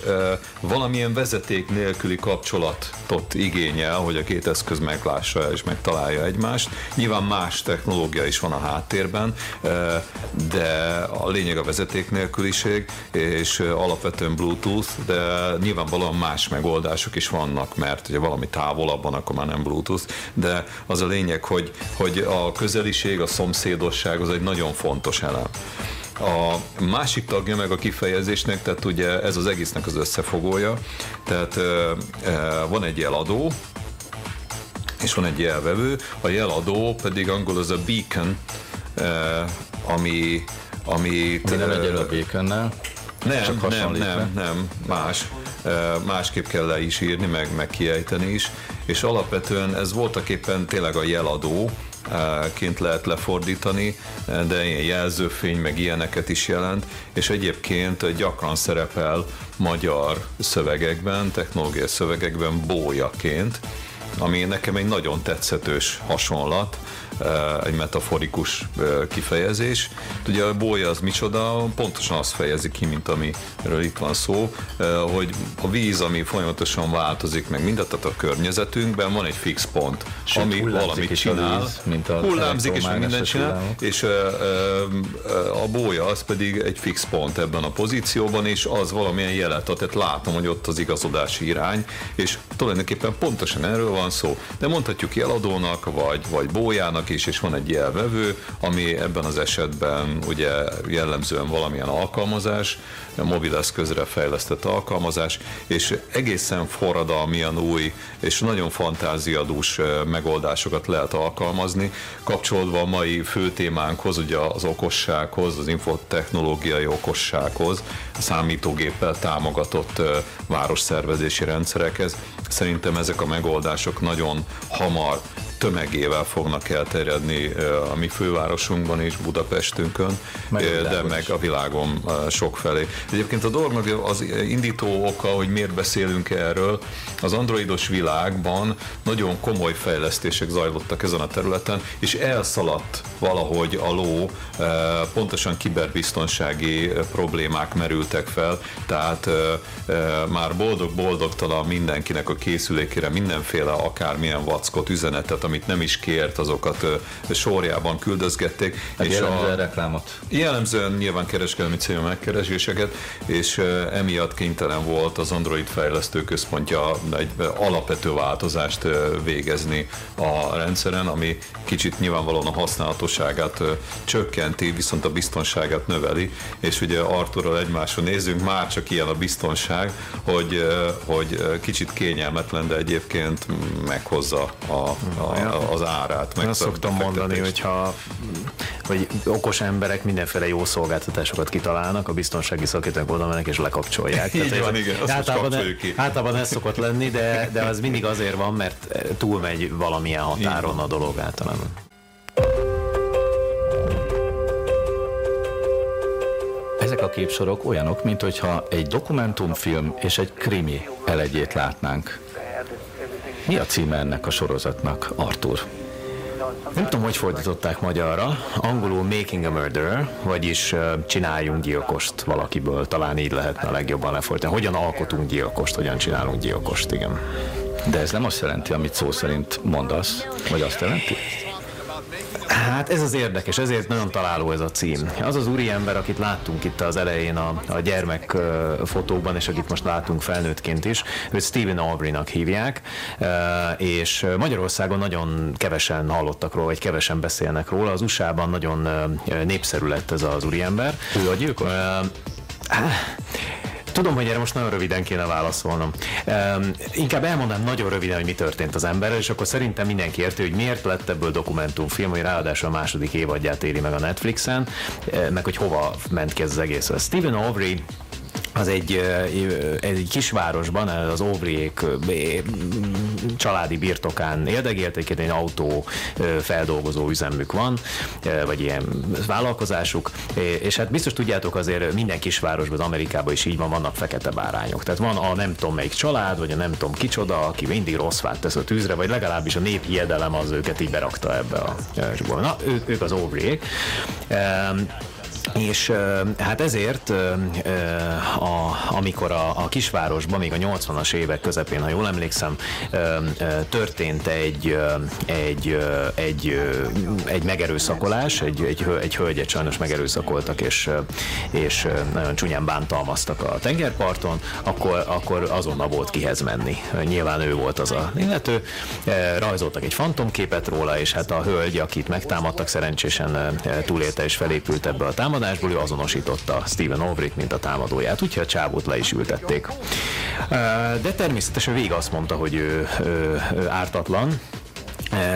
valamilyen vezeték nélküli kapcsolatot igényel, hogy a két eszköz meglássa és megtalálja egymást. Nyilván más technológia is van a háttérben, de a lényeg a vezeték nélküliség, és alapvetően Bluetooth, de nyilvánvalóan más megoldások is vannak, mert ugye valami távolabb van, akkor már nem Bluetooth, de az a lényeg, hogy, hogy a közeliség, a szomszédosság az egy nagyon fontos elem. A másik tagja meg a kifejezésnek, tehát ugye ez az egésznek az összefogója, tehát van egy eladó, és van egy jelvevő, a jeladó pedig angol az a beacon, ami, ami nem egy a békennel? Nem, Csak nem, nem, nem, más. Másképp kell le is írni, meg, meg kiejteni is, és alapvetően ez voltak éppen tényleg a jeladó, ként lehet lefordítani, de ilyen jelzőfény, meg ilyeneket is jelent, és egyébként gyakran szerepel magyar szövegekben, technológiai szövegekben bójaként, ami nekem egy nagyon tetszetős hasonlat, egy metaforikus kifejezés. Ugye a bója az micsoda, pontosan azt fejezi ki, mint amiről itt van szó, hogy a víz, ami folyamatosan változik, meg mindent, tehát a környezetünkben van egy fix pont, Sőt, ami valamit csinál, víz, mint a hullámzik és mindent csinál, és a bója az pedig egy fix pont ebben a pozícióban, és az valamilyen jelet ad, tehát látom, hogy ott az igazodási irány, és tulajdonképpen pontosan erről van szó, de mondhatjuk jeladónak, vagy, vagy bójának is, és van egy jelvevő, ami ebben az esetben ugye jellemzően valamilyen alkalmazás, mobileszközre fejlesztett alkalmazás, és egészen forradalmian új és nagyon fantáziadús megoldásokat lehet alkalmazni, kapcsolódva a mai fő témánkhoz, ugye az okossághoz, az infotechnológiai okossághoz, számítógéppel támogatott városszervezési rendszerekhez. Szerintem ezek a megoldások nagyon hamar tömegével fognak elterjedni a mi fővárosunkban és Budapestünkön, meg de meg a világon sok felé. Egyébként a dolognak az indító oka, hogy miért beszélünk erről, az androidos világban nagyon komoly fejlesztések zajlottak ezen a területen, és elszaladt valahogy a ló, pontosan kiberbiztonsági problémák merültek fel, tehát már boldog-boldogtalan mindenkinek a készülékére mindenféle akármilyen vackot, üzenetet, amit nem is kért, azokat sorjában küldözgették. Hát és jellemzően a, reklámot. Jellemzően nyilván kereskedelmi célú megkereséseket, és emiatt kénytelen volt az Android fejlesztő központja egy alapvető változást végezni a rendszeren, ami kicsit nyilvánvalóan a használatosságát csökkenti, viszont a biztonságát növeli, és ugye Arturral egymásra nézzünk, már csak ilyen a biztonság, hogy, hogy kicsit kényelmetlen, de egyébként meghozza a, a, az árát. Meg szoktam mondani, hogyha hogy okos emberek mindenféle jó szolgáltatásokat kitalálnak, a biztonsági szakértők oda mennek és lekapcsolják. Így Tehát, van, igen, általában, általában ez szokott lenni, de, de az mindig azért van, mert túlmegy valamilyen határon a dolog általában. Ezek a képsorok olyanok, mint hogyha egy dokumentumfilm és egy krimi elegyét látnánk. Mi a címe ennek a sorozatnak, Artur? Nem tudom, hogy fordították magyarra. Angolul Making a Murderer, vagyis csináljunk gyilkost valakiből. Talán így lehetne a legjobban lefordítani. Hogyan alkotunk gyilkost, hogyan csinálunk gyilkost, igen. De ez nem azt jelenti, amit szó szerint mondasz, vagy azt jelenti? Hát ez az érdekes, ezért nagyon találó ez a cím. Az az úriember, akit láttunk itt az elején a, a gyermek fotókban, és akit most látunk felnőttként is, őt Stephen Aubrey-nak hívják, és Magyarországon nagyon kevesen hallottak róla, vagy kevesen beszélnek róla. Az USA-ban nagyon népszerű lett ez az úriember. Ő a gyilkos? Tudom, hogy erre most nagyon röviden kéne válaszolnom. Um, inkább elmondanám nagyon röviden, hogy mi történt az emberrel, és akkor szerintem mindenki érti, hogy miért lett ebből dokumentumfilm, hogy ráadásul a második évadját éri meg a Netflixen, eh, meg hogy hova ment ki ez az egész. Stephen Aubrey az egy, egy kisvárosban, az Óvriék családi birtokán érdegélt, egy, egy autó feldolgozó üzemük van, vagy ilyen vállalkozásuk, és hát biztos tudjátok azért minden kisvárosban, Amerikában is így van, vannak fekete bárányok. Tehát van a nem tudom melyik család, vagy a nem tudom kicsoda, aki mindig rossz fát tesz a tűzre, vagy legalábbis a nép hiedelem az őket így berakta ebbe a Na, ők, ők az Óvriék. És hát ezért, a, amikor a, a kisvárosban, még a 80-as évek közepén, ha jól emlékszem, történt egy, egy, egy, egy megerőszakolás, egy, egy, egy hölgyet sajnos megerőszakoltak, és, és nagyon csúnyán bántalmaztak a tengerparton, akkor, akkor azonnal volt kihez menni. Nyilván ő volt az a illető. Rajzoltak egy fantomképet róla, és hát a hölgy, akit megtámadtak, szerencsésen túlélte és felépült ebbe a támadásba, támadásból ő azonosította Steven Ulbricht, mint a támadóját, úgyhogy a csávót le is ültették. De természetesen végig azt mondta, hogy ő, ő, ő ártatlan,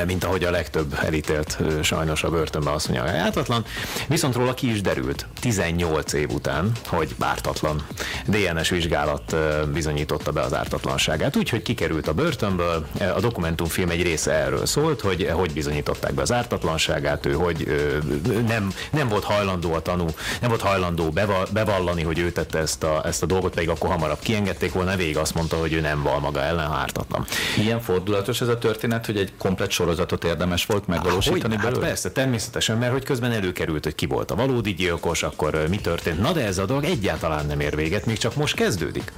mint ahogy a legtöbb elítélt eh, sajnos a börtönbe azt mondja, hogy ártatlan. Viszont róla ki is derült 18 év után, hogy ártatlan. DNS vizsgálat eh, bizonyította be az ártatlanságát, úgyhogy kikerült a börtönből. A dokumentumfilm egy része erről szólt, hogy hogy bizonyították be az ártatlanságát, ő hogy nem, nem volt hajlandó a tanú, nem volt hajlandó bevallani, hogy ő tette ezt a, ezt a dolgot, pedig akkor hamarabb kiengedték volna, végig azt mondta, hogy ő nem val maga ellen, ártatlan. Ilyen fordulatos ez a történet, hogy egy komplet komplet sorozatot érdemes volt megvalósítani hát, Hát persze, természetesen, mert hogy közben előkerült, hogy ki volt a valódi gyilkos, akkor mi történt. Na de ez a dolog egyáltalán nem ér véget, még csak most kezdődik.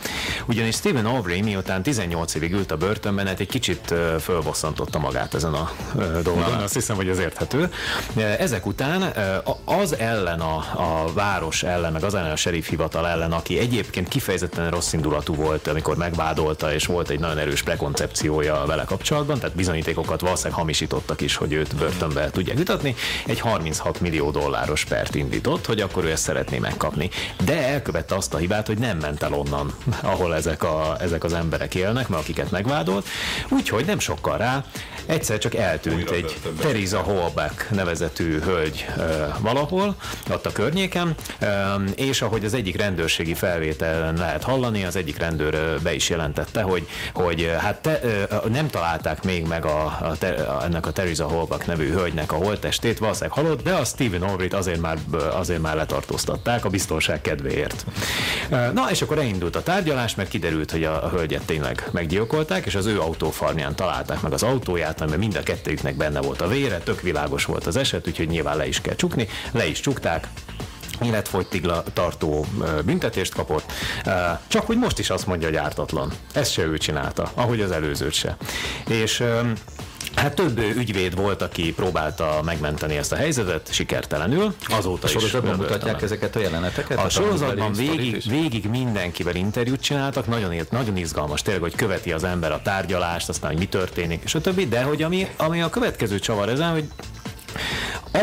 Ugyanis Stephen Overy miután 18 évig ült a börtönben, hát egy kicsit fölbosszantotta magát ezen a dolgon, azt hiszem, hogy ez érthető. Ezek után az ellen a, a város ellen, meg az ellen a sheriff hivatal ellen, aki egyébként kifejezetten rossz indulatú volt, amikor megvádolta, és volt egy nagyon erős prekoncepciója vele kapcsolatban, tehát bizonyítékokat valószínűleg hamisítottak is, hogy őt börtönbe tudják jutatni. Egy 36 millió dolláros pert indított, hogy akkor ő ezt szeretné megkapni. De elkövette azt a hibát, hogy nem ment el onnan, ahol ezek, a, ezek az emberek élnek, mert akiket megvádolt. Úgyhogy nem sokkal rá egyszer csak eltűnt Újra egy Teresa Holbeck nevezetű hölgy uh, valahol, ott a környéken, um, és ahogy az egyik rendőrségi felvételen lehet hallani, az egyik rendőr be is jelentette, hogy, hogy hát te, uh, nem találták még meg a, a, te, a, ennek a Teresa Holbeck nevű hölgynek a holttestét, valószínűleg halott, de a Stephen Overit azért már, azért már letartóztatták a biztonság kedvéért. Na, és akkor elindult a tárgyalás, mert kiderült, hogy a, a hölgyet tényleg meggyilkolták, és az ő autófarmján találták meg az autóját, mert mind a kettőjüknek benne volt a vére, tök világos volt az eset, úgyhogy nyilván le is kell csukni, le is csukták, életfogytigla tartó büntetést kapott, csak hogy most is azt mondja, hogy ártatlan. Ezt se ő csinálta, ahogy az előzőt se. És Hát több ügyvéd volt, aki próbálta megmenteni ezt a helyzetet, sikertelenül. Azóta a sorozatban mutatják ezeket a jeleneteket? A sorozatban végig, végig mindenkivel interjút csináltak, nagyon, nagyon izgalmas tényleg, hogy követi az ember a tárgyalást, aztán hogy mi történik, és a többi, de hogy ami, ami a következő csavar ezen, hogy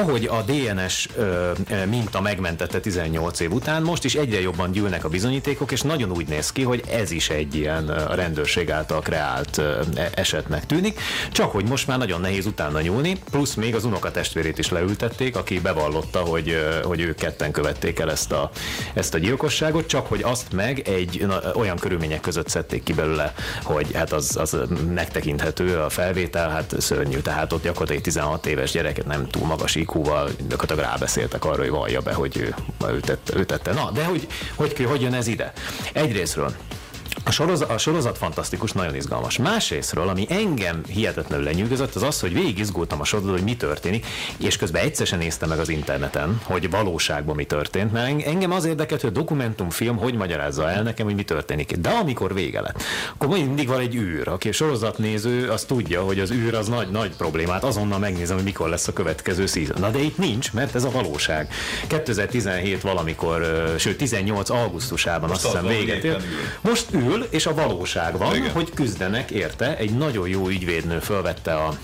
ahogy a DNS ö, minta megmentette 18 év után, most is egyre jobban gyűlnek a bizonyítékok, és nagyon úgy néz ki, hogy ez is egy ilyen a rendőrség által kreált ö, e, esetnek tűnik, csak hogy most már nagyon nehéz utána nyúlni, plusz még az unokatestvérét is leültették, aki bevallotta, hogy, ö, hogy ők ketten követték el ezt a, ezt a gyilkosságot, csak hogy azt meg egy na, olyan körülmények között szedték ki belőle, hogy hát az, az megtekinthető a felvétel, hát szörnyű, tehát ott gyakorlatilag 16 éves gyereket nem túl magas IQ-val gyakorlatilag rábeszéltek arra, hogy vallja be, hogy ő, ő, tette, ő tette. Na, de hogy, hogy, hogy jön ez ide? Egyrésztről a sorozat, a sorozat fantasztikus, nagyon izgalmas. Másrésztről, ami engem hihetetlenül lenyűgözött, az az, hogy végig izgultam a sorozat, hogy mi történik, és közben egyszer sem néztem meg az interneten, hogy valóságban mi történt, mert engem az érdekelt, hogy a dokumentumfilm hogy magyarázza el nekem, hogy mi történik. De amikor vége lett, akkor mindig van egy űr. Aki a sorozatnéző, az tudja, hogy az űr az nagy, nagy problémát, azonnal megnézem, hogy mikor lesz a következő szízon. Na de itt nincs, mert ez a valóság. 2017 valamikor, sőt 18 augusztusában Most azt hiszem véget ért. Most ül ül, és a valóság van, Igen. hogy küzdenek érte. Egy nagyon jó ügyvédnő fölvette a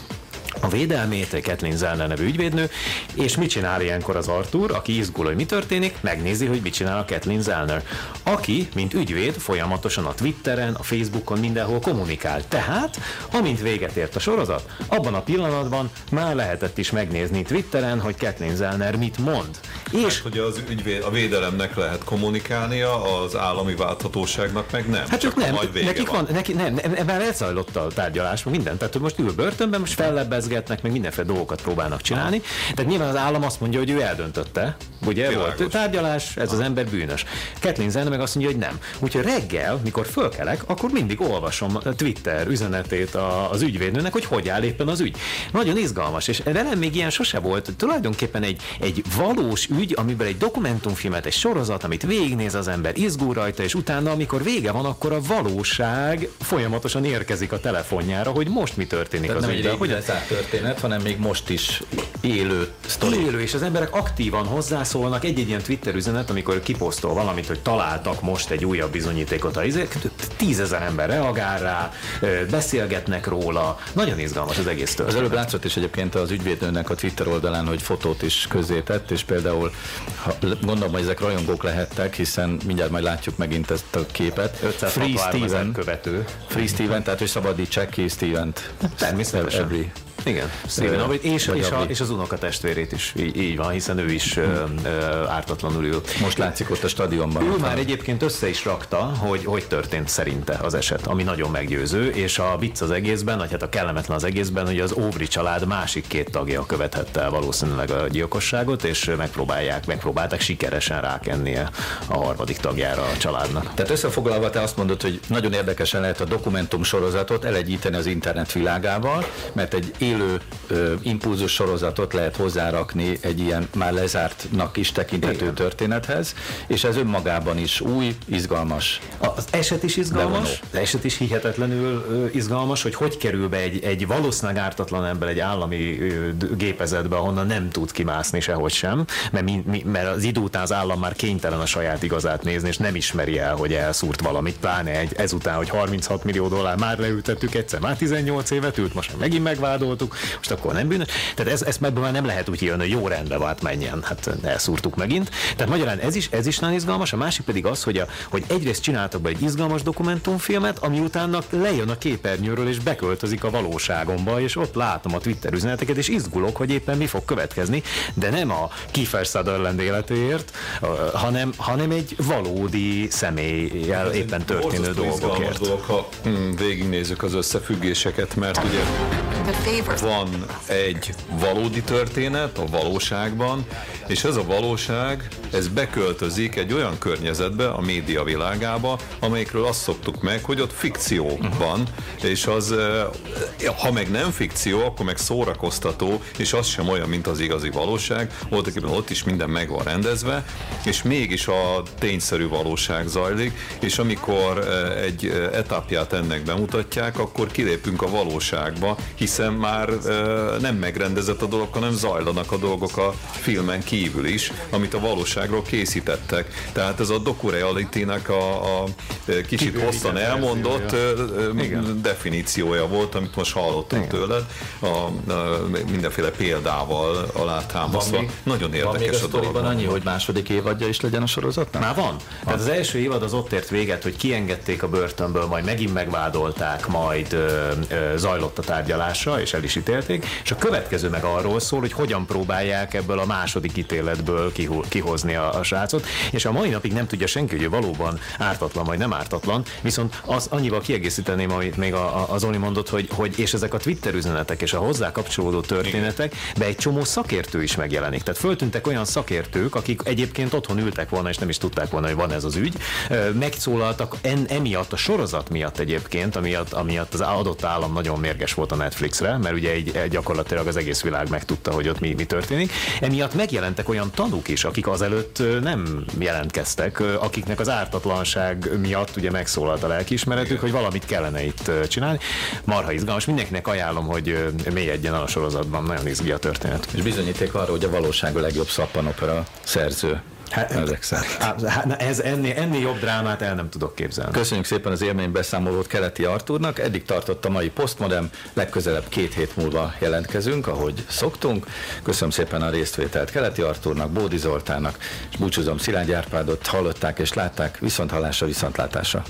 a védelmét, Kathleen Zellner nevű ügyvédnő, és mit csinál ilyenkor az Arthur, aki izgul, hogy mi történik, megnézi, hogy mit csinál a Kathleen Zellner, aki, mint ügyvéd, folyamatosan a Twitteren, a Facebookon, mindenhol kommunikál. Tehát, amint véget ért a sorozat, abban a pillanatban már lehetett is megnézni Twitteren, hogy Kathleen Zellner mit mond. És hát, hogy az ügyvéd, a védelemnek lehet kommunikálnia, az állami válthatóságnak meg nem. Hát csak nem, nekik van. van, neki, nem, nem, már elszajlott a tárgyalás, minden. Tehát most ül börtönben, most fellebbez tervezgetnek, meg mindenféle dolgokat próbálnak csinálni. Tehát nyilván az állam azt mondja, hogy ő eldöntötte, ugye Világos. volt tárgyalás, ez az ember bűnös. Kathleen Zenne meg azt mondja, hogy nem. Úgyhogy reggel, mikor fölkelek, akkor mindig olvasom a Twitter üzenetét az ügyvédnőnek, hogy hogy áll éppen az ügy. Nagyon izgalmas, és velem még ilyen sose volt. Tulajdonképpen egy, egy valós ügy, amiben egy dokumentumfilmet, egy sorozat, amit végignéz az ember, izgul rajta, és utána, amikor vége van, akkor a valóság folyamatosan érkezik a telefonjára, hogy most mi történik Tehát az ügyben. Hogy történet, hanem még most is élő sztori. Élő, és az emberek aktívan hozzászólnak egy-egy ilyen Twitter üzenet, amikor kiposztol valamit, hogy találtak most egy újabb bizonyítékot a izék, tízezer ember reagál rá, beszélgetnek róla, nagyon izgalmas az egész történet. Az előbb látszott is egyébként az ügyvédnőnek a Twitter oldalán, hogy fotót is közzétett, és például ha, gondolom, hogy ezek rajongók lehettek, hiszen mindjárt majd látjuk megint ezt a képet. Free Steven követő. Free Steven, tehát hogy szabadítsák ki Steven-t. Természetesen. Every Igen, Steven Abit, és, és, a, és az unokatestvérét is, így, így van, hiszen ő is ö, ö, ártatlanul ül. Most látszik ott a stadionban. Ő már egyébként össze is rakta, hogy hogy történt szerinte az eset, ami nagyon meggyőző, és a vicc az egészben, vagy hát a kellemetlen az egészben, hogy az Óvri család másik két tagja követhette el valószínűleg a gyilkosságot, és megpróbálják, megpróbálták sikeresen rákennie a harmadik tagjára a családnak. Tehát összefoglalva te azt mondod, hogy nagyon érdekesen lehet a dokumentum sorozatot elegyíteni az internet világával, mert egy élő ö, impulzus sorozatot lehet hozzárakni egy ilyen már lezártnak is tekinthető történethez, és ez önmagában is új, izgalmas. Az eset is Bevonó. izgalmas, az eset is hihetetlenül ö, izgalmas, hogy hogy kerül be egy, egy valószínűleg ártatlan ember egy állami ö, gépezetbe, ahonnan nem tud kimászni sehogy sem, mert, mi, mi, mert az idő után az állam már kénytelen a saját igazát nézni, és nem ismeri el, hogy elszúrt valamit, pláne egy, ezután, hogy 36 millió dollár már leültettük egyszer, már 18 évet ült, most meg megint megvádoltuk, most akkor nem bűnös. Tehát ez, ezt már nem lehet úgy jönni, hogy jó rendben vált menjen, hát elszúrtuk megint. Tehát magyarán ez is, ez is nagyon izgalmas, a másik pedig az, hogy, a, hogy egyrészt csináltak be egy izgalmas dokumentumfilmet, ami utána lejön a képernyőről és beköltözik a valóságomba, és ott látom a Twitter üzeneteket, és izgulok, hogy éppen mi fog következni, de nem a Kiefer Sutherland életéért, hanem, hanem egy valódi személlyel éppen történő dolgokért. dolog, ha hm, végignézzük az összefüggéseket, mert ugye van egy valódi történet a valóságban, és ez a valóság, ez beköltözik egy olyan környezetbe, a média világába, amelyikről azt szoktuk meg, hogy ott fikció van, és az, eh, ha meg nem fikció, akkor meg szórakoztató, és az sem olyan, mint az igazi valóság, voltak éppen ott is minden meg van rendezve, és mégis a tényszerű valóság zajlik, és amikor eh, egy eh, etapját ennek bemutatják, akkor kilépünk a valóságba, hiszen már nem megrendezett a dolog, hanem zajlanak a dolgok a filmen kívül is, amit a valóságról készítettek. Tehát ez a dokurealitynek a, a eh, kicsit hosszan elmondott eh, eh, definíciója volt, amit most hallottunk tőled, a, a, mindenféle példával alátámasztva. Nagyon Van még érdekes a a dolog. annyi, hogy második évadja is legyen a sorozatnak? Már van. Tehát az első évad az ott ért véget, hogy kiengedték a börtönből, majd megint megvádolták, majd ö, ö, zajlott a tárgyalása, és el is ítélték, és a következő meg arról szól, hogy hogyan próbálják ebből a második ítéletből kiho- kihozni a, a srácot, és a mai napig nem tudja senki, hogy ő valóban ártatlan vagy nem ártatlan, viszont az annyival kiegészíteném, amit még a, a, az Oli mondott, hogy, hogy és ezek a Twitter üzenetek és a hozzá kapcsolódó történetek, de egy csomó szakértő is megjelenik. Tehát föltűntek olyan szakértők, akik egyébként otthon ültek volna, és nem is tudták volna, hogy van ez az ügy. Megszólaltak en, emiatt, a sorozat miatt egyébként, amiatt, amiatt az adott állam nagyon mérges volt a Netflixre, mert ugye egy, egy gyakorlatilag az egész világ megtudta, hogy ott mi, mi történik. Emiatt megjelentek olyan tanúk is, akik azelőtt nem jelentkeztek, akiknek az ártatlanság miatt ugye megszólalt a lelkiismeretük, hogy valamit kellene itt csinálni. Marha izgalmas, mindenkinek ajánlom, hogy mélyedjen el a sorozatban, nagyon izgi a történet. És bizonyíték arra, hogy a valóság a legjobb szappanopera szerző. Hát, Ezek szerint. Hát, ez ennél, ennél jobb drámát el nem tudok képzelni. Köszönjük szépen az élménybeszámolót Keleti Artúrnak. Eddig tartott a mai Postmodem, legközelebb két hét múlva jelentkezünk, ahogy szoktunk. Köszönöm szépen a résztvételt Keleti Artúrnak, Bódi Zoltánnak, és búcsúzom Szilágy Árpádot, hallották és látták, viszont hallásra, viszontlátásra.